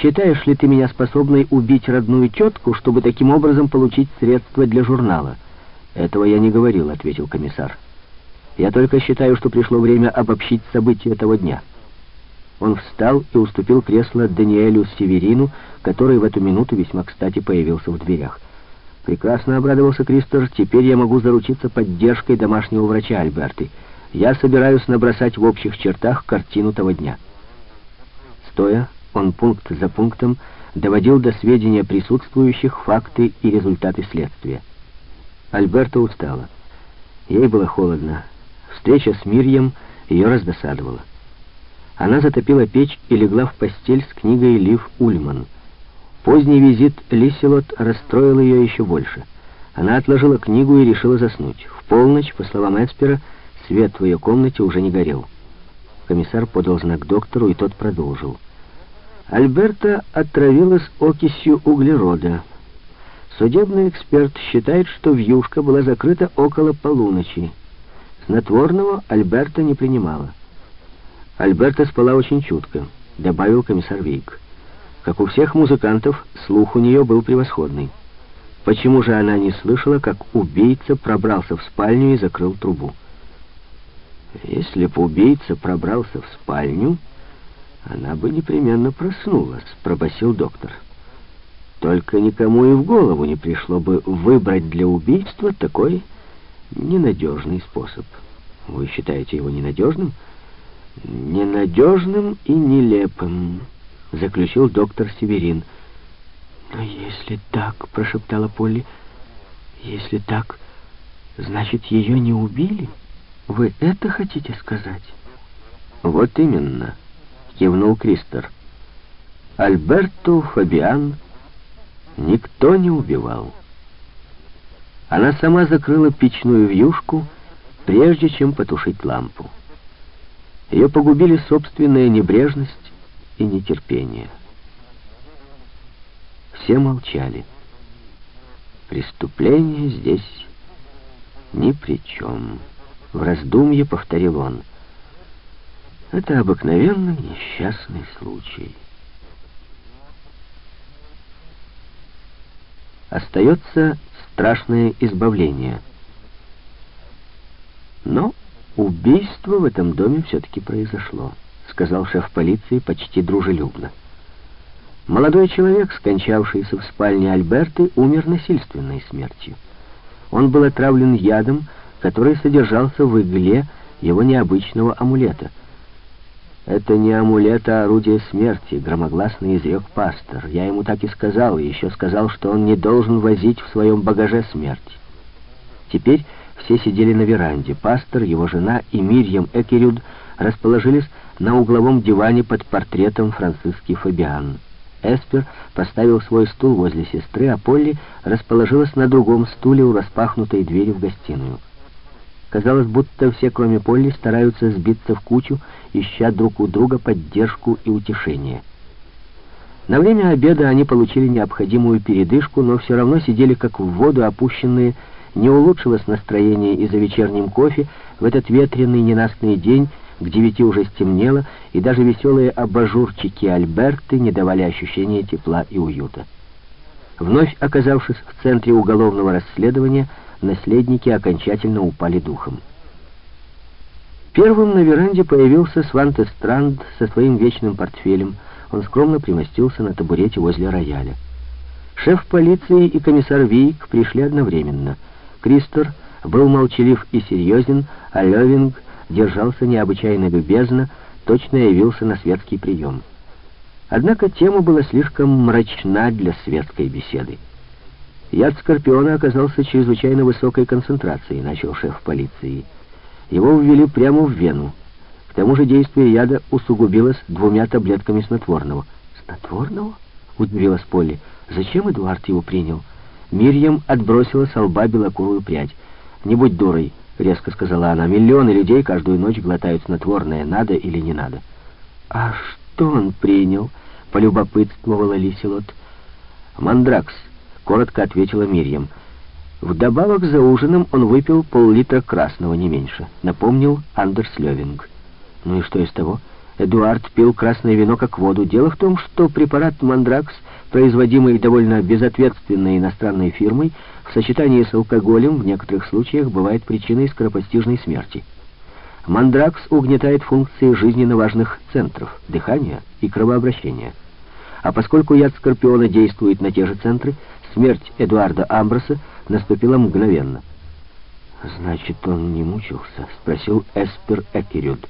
Считаешь ли ты меня способной убить родную тетку, чтобы таким образом получить средства для журнала? Этого я не говорил, ответил комиссар. Я только считаю, что пришло время обобщить события того дня. Он встал и уступил кресло Даниэлю Северину, который в эту минуту весьма кстати появился в дверях. Прекрасно обрадовался Кристор. Теперь я могу заручиться поддержкой домашнего врача Альберты. Я собираюсь набросать в общих чертах картину того дня. Стоя, он пункт за пунктом доводил до сведения присутствующих факты и результаты следствия. Альберта устала. Ей было холодно. Встреча с Мирьем ее раздосадовала. Она затопила печь и легла в постель с книгой Лив Ульман. Поздний визит Лиселот расстроил ее еще больше. Она отложила книгу и решила заснуть. В полночь, по словам Эспера, свет в ее комнате уже не горел. Комиссар подал знак доктору, и тот продолжил. Альберта отравилась окисью углерода. Судебный эксперт считает, что вьюшка была закрыта около полуночи. Снотворного Альберта не принимала. Альберта спала очень чутко, добавил комиссар Вейк. Как у всех музыкантов, слух у нее был превосходный. Почему же она не слышала, как убийца пробрался в спальню и закрыл трубу? Если бы убийца пробрался в спальню, она бы непременно проснулась, пробасил доктор. Только никому и в голову не пришло бы выбрать для убийства такой ненадежный способ. Вы считаете его ненадежным? Ненадежным и нелепым, заключил доктор Северин. Но если так, прошептала Полли, если так, значит, ее не убили? Вы это хотите сказать? Вот именно кивнул Кристер. Альберту Фабиан никто не убивал. Она сама закрыла печную вьюшку, прежде чем потушить лампу. Ее погубили собственная небрежность и нетерпение. Все молчали. Преступление здесь ни при чем. В раздумье повторил он. Это обыкновенный несчастный случай. Остается страшное избавление. Но убийство в этом доме все-таки произошло, сказал шеф полиции почти дружелюбно. Молодой человек, скончавшийся в спальне Альберты, умер насильственной смертью. Он был отравлен ядом, который содержался в игле его необычного амулета — «Это не амулет, а орудие смерти», — громогласно изрек пастор. Я ему так и сказал, и еще сказал, что он не должен возить в своем багаже смерть. Теперь все сидели на веранде. Пастор, его жена и Мирьям Экерюд расположились на угловом диване под портретом Франциски Фабиан. Эспер поставил свой стул возле сестры, а Полли расположилась на другом стуле у распахнутой двери в гостиную. Казалось, будто все, кроме Полли, стараются сбиться в кучу, ища друг у друга поддержку и утешение. На время обеда они получили необходимую передышку, но все равно сидели как в воду опущенные, не улучшилось настроение из-за вечерним кофе в этот ветреный ненастный день, к девяти уже стемнело, и даже веселые абажурчики Альберты не давали ощущения тепла и уюта. Вновь оказавшись в центре уголовного расследования, наследники окончательно упали духом. Первым на веранде появился Сванте Странд со своим вечным портфелем. Он скромно примостился на табурете возле рояля. Шеф полиции и комиссар Вейк пришли одновременно. Кристор был молчалив и серьезен, а Левинг держался необычайно любезно, точно явился на светский прием. Однако тема была слишком мрачна для светской беседы. Яд Скорпиона оказался чрезвычайно высокой концентрацией, начал шеф полиции. Его ввели прямо в вену. К тому же действие яда усугубилось двумя таблетками снотворного. «Снотворного?» — удивилась Полли. «Зачем Эдуард его принял?» Мирьям отбросила с лба белокурую прядь. «Не будь дурой», — резко сказала она. «Миллионы людей каждую ночь глотают снотворное, надо или не надо». «А что он принял?» — полюбопытствовала Лиселот. «Мандракс», коротко ответила Мирьям. Вдобавок за ужином он выпил пол-литра красного, не меньше, напомнил Андерс Левинг. Ну и что из того? Эдуард пил красное вино как воду. Дело в том, что препарат «Мандракс», производимый довольно безответственной иностранной фирмой, в сочетании с алкоголем в некоторых случаях бывает причиной скоропостижной смерти. Мандракс угнетает функции жизненно важных центров – дыхания и кровообращения. А поскольку яд скорпиона действует на те же центры, смерть Эдуарда Амброса наступила мгновенно. «Значит, он не мучился?» — спросил Эспер Экерюд.